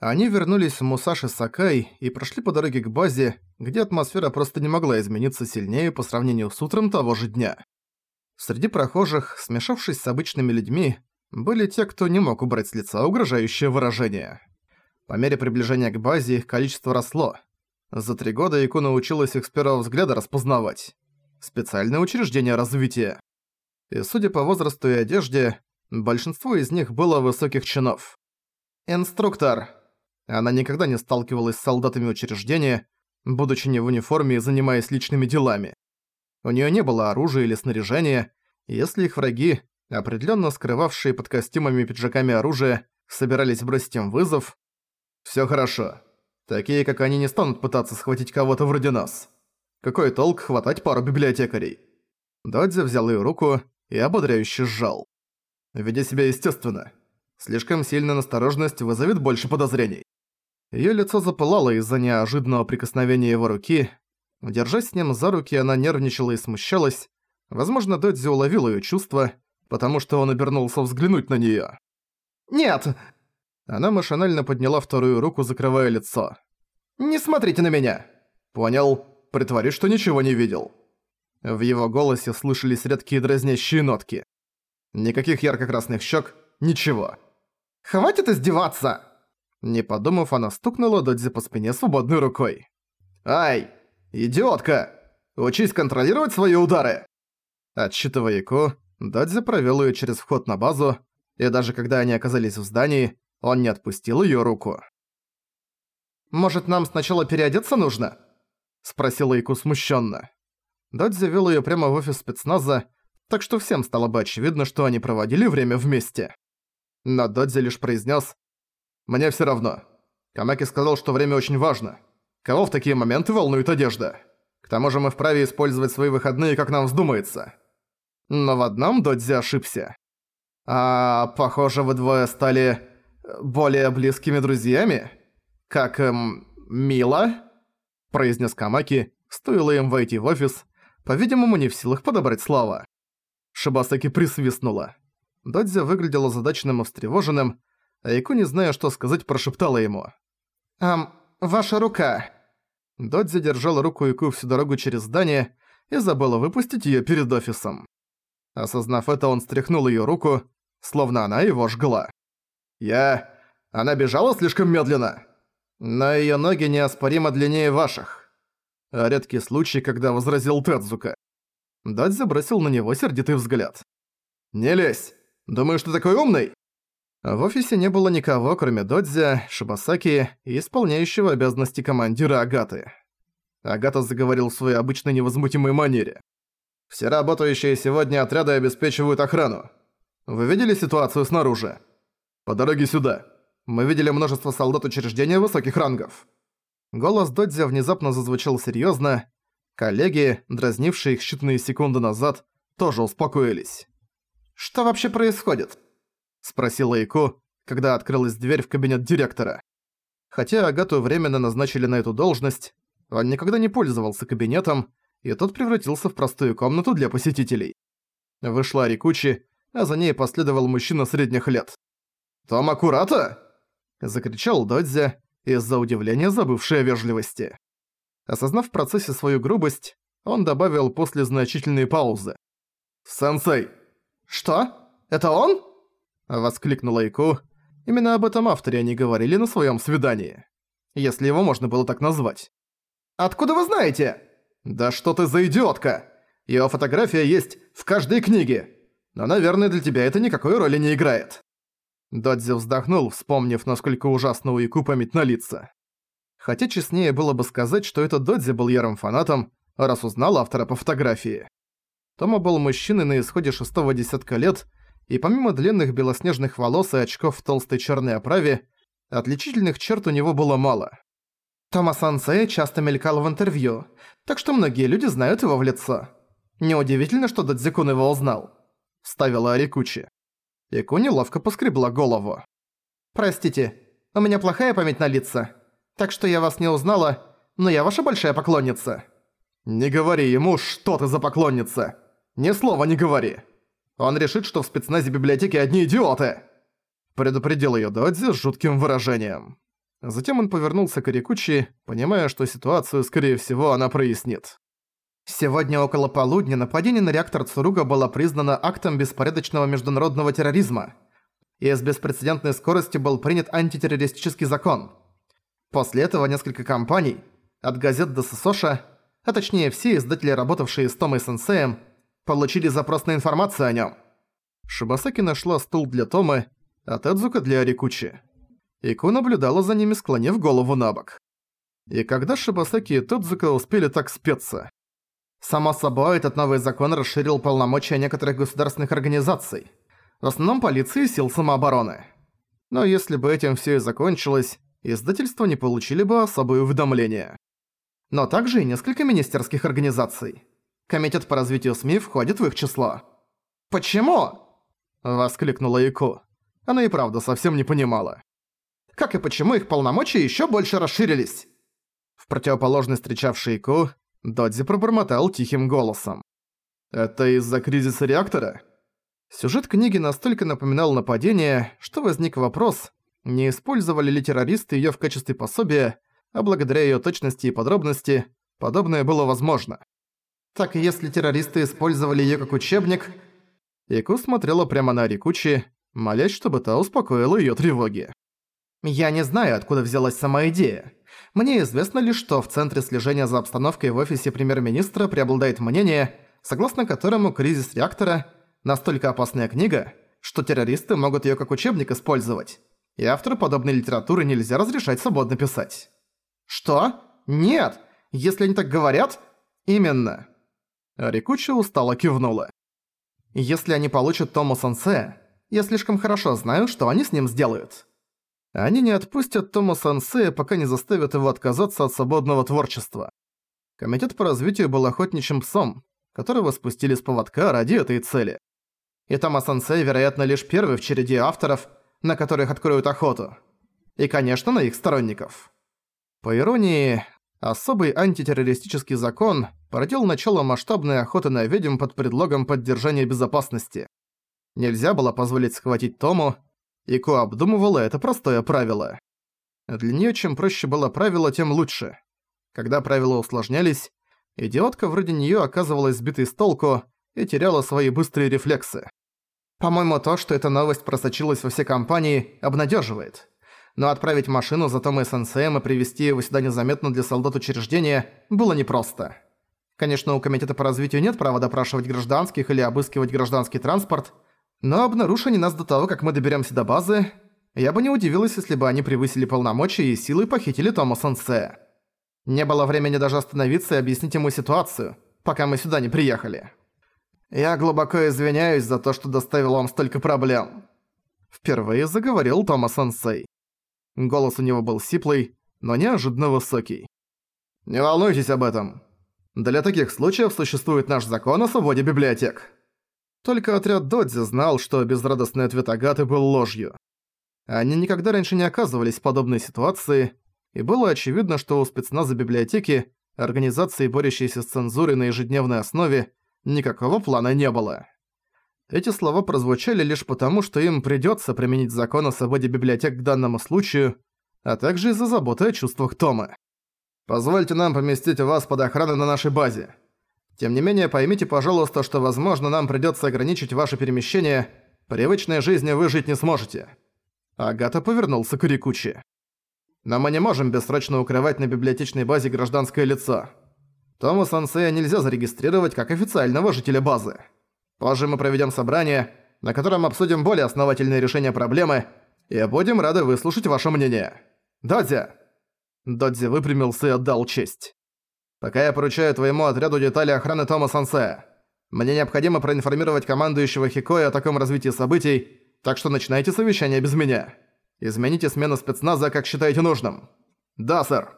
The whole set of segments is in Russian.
Они вернулись в Мусаши Сакай и прошли по дороге к базе, где атмосфера просто не могла измениться сильнее по сравнению с утром того же дня. Среди прохожих, смешавшись с обычными людьми, были те, кто не мог убрать с лица угрожающее выражение. По мере приближения к базе их количество росло. За три года Ику научилась их с первого взгляда распознавать. Специальное учреждение развития. И судя по возрасту и одежде, большинство из них было высоких чинов. «Инструктор», она никогда не сталкивалась с солдатами учреждения, будучи не в униформе и занимаясь личными делами. У неё не было оружия или снаряжения, если их враги, определённо скрывавшие под костюмами и пиджаками оружие, собирались бросить им вызов, «Всё хорошо. Такие, как они, не станут пытаться схватить кого-то вроде нас. Какой толк хватать пару библиотекарей?» Додзи взял её руку и ободряюще сжал. «Веди себя естественно. Слишком сильная настороженность вызовет больше подозрений». Её лицо запылало из-за неожиданного прикосновения его руки. Держась с ним за руки, она нервничала и смущалась. Возможно, Додзи уловил её чувства, потому что он обернулся взглянуть на неё. «Нет!» Она машинально подняла вторую руку, закрывая лицо. «Не смотрите на меня!» «Понял. Притворись, что ничего не видел». В его голосе слышались редкие дразнящие нотки. Никаких ярко-красных щек, ничего. «Хватит издеваться!» Не подумав, она стукнула Додзи по спине свободной рукой. «Ай, идиотка! Учись контролировать свои удары!» Отсчитывая Ико, Додзи провёл её через вход на базу, и даже когда они оказались в здании, он не отпустил её руку. «Может, нам сначала переодеться нужно?» – спросила Ику смущённо. Додзи вёл её прямо в офис спецназа, так что всем стало бы очевидно, что они проводили время вместе. Но Додзи лишь произнес мне все равно. Камаки сказал, что время очень важно. Кого в такие моменты волнует одежда? К тому же мы вправе использовать свои выходные, как нам вздумается. Но в одном Додзи ошибся. А, похоже, вы двое стали более близкими друзьями? Как, эм, мило? Произнес Камаки, стоило им войти в офис, по-видимому, не в силах подобрать слова. Шибасаки присвистнула. Додзи выглядел озадаченным и встревоженным, Айку, не зная, что сказать, прошептала ему. «Ам, ваша рука!» Додзи держала руку Ику всю дорогу через здание и забыла выпустить её перед офисом. Осознав это, он стряхнул её руку, словно она его жгла. «Я... Она бежала слишком медленно!» «Но её ноги неоспоримо длиннее ваших». А редкий случай, когда возразил Тедзука. Додзи бросил на него сердитый взгляд. «Не лезь! Думаешь, ты такой умный?» В офисе не было никого, кроме Додзя, Шибасаки и исполняющего обязанности командира Агаты. Агата заговорил в своей обычной невозмутимой манере. «Все работающие сегодня отряды обеспечивают охрану. Вы видели ситуацию снаружи? По дороге сюда. Мы видели множество солдат учреждения высоких рангов». Голос Додзя внезапно зазвучал серьёзно. Коллеги, дразнившие их считанные секунды назад, тоже успокоились. «Что вообще происходит?» – спросила Ико, когда открылась дверь в кабинет директора. Хотя Агату временно назначили на эту должность, он никогда не пользовался кабинетом, и тот превратился в простую комнату для посетителей. Вышла Рикучи, а за ней последовал мужчина средних лет. «Том аккурата!» – закричал Додзя, из-за удивления забывшей о вежливости. Осознав в процессе свою грубость, он добавил после значительной паузы. «Сенсей!» «Что? Это он?» Воскликнула Ику. Именно об этом авторе они говорили на своем свидании. Если его можно было так назвать. «Откуда вы знаете?» «Да что ты за идиотка! Его фотография есть в каждой книге. Но, наверное, для тебя это никакой роли не играет». Додзи вздохнул, вспомнив, насколько ужасно у Ику память на лица. Хотя честнее было бы сказать, что этот Додзи был ярым фанатом, раз узнал автора по фотографии. Тома был мужчиной на исходе шестого десятка лет, и помимо длинных белоснежных волос и очков в толстой черной оправе, отличительных черт у него было мало. Тома Сансей часто мелькал в интервью, так что многие люди знают его в лицо. Неудивительно, что Дадзикун его узнал. Ставила Арикучи. Ику неловко поскребла голову. «Простите, у меня плохая память на лица, так что я вас не узнала, но я ваша большая поклонница». «Не говори ему, что ты за поклонница! Ни слова не говори!» Он решит, что в спецназе библиотеки одни идиоты!» Предупредил её Додзи с жутким выражением. Затем он повернулся к Рикучи, понимая, что ситуацию, скорее всего, она прояснит. Сегодня около полудня нападение на реактор Цуруга было признано актом беспорядочного международного терроризма. И с беспрецедентной скоростью был принят антитеррористический закон. После этого несколько компаний, от газет до Сосоша, а точнее все издатели, работавшие с Томой Сенсеем, получили запрос на информацию о нем. Шибасаки нашла стул для Томы, а Тедзука для Арикучи. Ику наблюдала за ними, склонив голову на бок. И когда Шибасаки и Тедзука успели так спеться? Само собой, этот новый закон расширил полномочия некоторых государственных организаций, в основном полиции и сил самообороны. Но если бы этим все и закончилось, издательства не получили бы особое уведомление. Но также и несколько министерских организаций. Комитет по развитию СМИ входит в их число. «Почему?» – воскликнула Ико. Она и правда совсем не понимала. «Как и почему их полномочия еще больше расширились?» В противоположность встречавшей Ико, Додзи пробормотал тихим голосом. «Это из-за кризиса реактора?» Сюжет книги настолько напоминал нападение, что возник вопрос, не использовали ли террористы её в качестве пособия, а благодаря её точности и подробности, подобное было возможно. Так если террористы использовали её как учебник... Ику смотрела прямо на Рикучи, молясь, чтобы та успокоила её тревоги. «Я не знаю, откуда взялась сама идея. Мне известно лишь, что в Центре слежения за обстановкой в офисе премьер-министра преобладает мнение, согласно которому кризис реактора – настолько опасная книга, что террористы могут её как учебник использовать, и автору подобной литературы нельзя разрешать свободно писать». «Что? Нет! Если они так говорят...» «Именно». Рикуча устало кивнула. «Если они получат Тому Сенсе, я слишком хорошо знаю, что они с ним сделают». Они не отпустят Тома Сенсея, пока не заставят его отказаться от свободного творчества. Комитет по развитию был охотничьим псом, которого спустили с поводка ради этой цели. И Тома Сенсей, вероятно, лишь первый в череде авторов, на которых откроют охоту. И, конечно, на их сторонников. По иронии, особый антитеррористический закон породил начало масштабной охоты на ведьм под предлогом поддержания безопасности. Нельзя было позволить схватить Тому, Ико обдумывала это простое правило. Для неё чем проще было правило, тем лучше. Когда правила усложнялись, идиотка вроде неё оказывалась сбитой с толку и теряла свои быстрые рефлексы. По-моему, то, что эта новость просочилась во все компании, обнадеживает. Но отправить машину за Томой Сенсеем и привести его сюда незаметно для солдат учреждения было непросто. Конечно, у Комитета по развитию нет права допрашивать гражданских или обыскивать гражданский транспорт, но обнаружив они нас до того, как мы доберемся до базы, я бы не удивилась, если бы они превысили полномочия и силой похитили Тома Сенсе. Не было времени даже остановиться и объяснить ему ситуацию, пока мы сюда не приехали. Я глубоко извиняюсь за то, что доставил вам столько проблем. Впервые заговорил Тома Сенсей. Голос у него был сиплый, но неожиданно высокий. «Не волнуйтесь об этом. Для таких случаев существует наш закон о свободе библиотек». Только отряд Додзи знал, что безрадостный ответ Агаты был ложью. Они никогда раньше не оказывались в подобной ситуации, и было очевидно, что у спецназа библиотеки, организации, борющейся с цензурой на ежедневной основе, никакого плана не было. Эти слова прозвучали лишь потому, что им придётся применить закон о свободе библиотек к данному случаю, а также из-за заботы о чувствах Тома. «Позвольте нам поместить вас под охраной на нашей базе. Тем не менее, поймите, пожалуйста, что, возможно, нам придётся ограничить ваше перемещение. Привычной жизнью вы жить не сможете». Агата повернулся к Рикучи. «Но мы не можем бессрочно укрывать на библиотечной базе гражданское лицо. Тома Сансея нельзя зарегистрировать как официального жителя базы. Позже мы проведём собрание, на котором обсудим более основательные решения проблемы, и будем рады выслушать ваше мнение. Додзи!» Додзи выпрямился и отдал честь. Пока я поручаю твоему отряду детали охраны Тома Сансе. Мне необходимо проинформировать командующего Хикоя о таком развитии событий, так что начинайте совещание без меня. Измените смену спецназа, как считаете нужным. Да, сэр.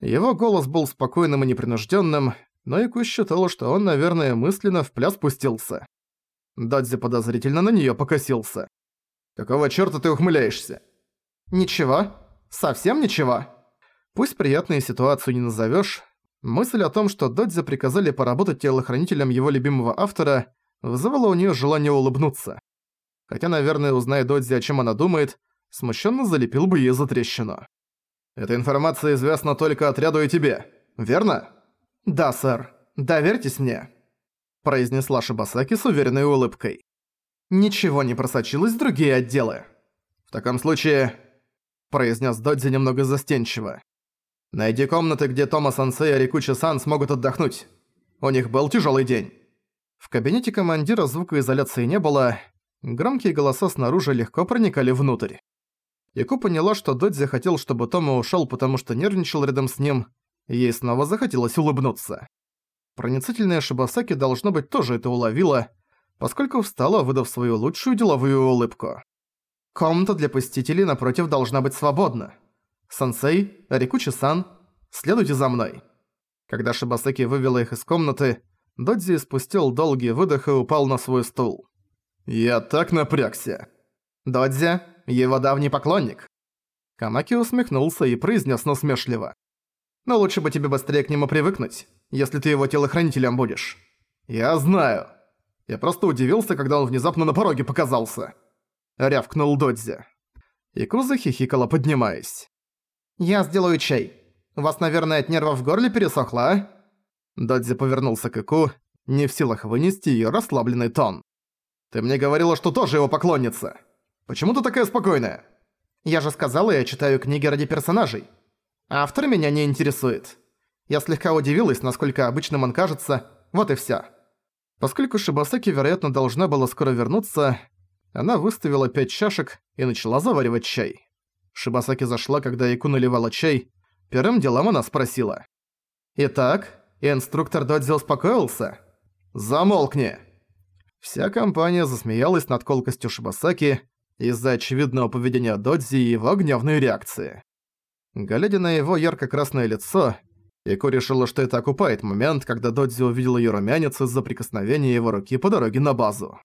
Его голос был спокойным и непринужденным, но Ику считал, что он, наверное, мысленно в пляс пустился. Дадзи подозрительно на нее покосился. «Какого чёрта ты ухмыляешься?» «Ничего. Совсем ничего». Пусть приятную ситуацию не назовешь, Мысль о том, что Додзи приказали поработать телохранителем его любимого автора, вызывала у нее желание улыбнуться. Хотя, наверное, узная Додзи, о чем она думает, смущенно залепил бы ей за трещину. Эта информация известна только отряду и тебе, верно?» «Да, сэр. Доверьтесь мне», – произнесла Шибасаки с уверенной улыбкой. «Ничего не просочилось в другие отделы». «В таком случае...» – произнес Додзи немного застенчиво. «Найди комнаты, где Тома-сансей и Рикучи-сан смогут отдохнуть. У них был тяжелый день». В кабинете командира звукоизоляции не было, громкие голоса снаружи легко проникали внутрь. Яку поняла, что Додзи хотел, чтобы Тома ушёл, потому что нервничал рядом с ним, ей снова захотелось улыбнуться. Проницательная Шибасаки, должно быть, тоже это уловила, поскольку встала, выдав свою лучшую деловую улыбку. «Комната для посетителей напротив должна быть свободна. Сансей, Рикучи-сан, следуйте за мной». Когда Шибасаки вывела их из комнаты, Додзи спустил долгий выдох и упал на свой стул. «Я так напрягся!» «Додзи, его давний поклонник!» Камаки усмехнулся и произнес насмешливо. «Но лучше бы тебе быстрее к нему привыкнуть, если ты его телохранителем будешь». «Я знаю. Я просто удивился, когда он внезапно на пороге показался». Рявкнул Додзи. Икуза хихикала, поднимаясь. «Я сделаю чай. У вас, наверное, от нервов в горле пересохло, а?» Додзи повернулся к Ику, не в силах вынести её расслабленный тон. «Ты мне говорила, что тоже его поклонница. Почему ты такая спокойная?» «Я же сказала, я читаю книги ради персонажей. А автор меня не интересует. Я слегка удивилась, насколько обычным он кажется, вот и всё». Поскольку Шибасаки, вероятно, должна была скоро вернуться, она выставила пять чашек и начала заваривать чай. Шибасаки зашла, когда Ику наливала чай. Первым делом она спросила. «Итак, инструктор Додзи успокоился?» «Замолкни!» Вся компания засмеялась над колкостью Шибасаки из-за очевидного поведения Додзи и его гневной реакции. Глядя на его ярко-красное лицо, Ику решила, что это окупает момент, когда Додзи увидел её румянец из-за прикосновения его руки по дороге на базу.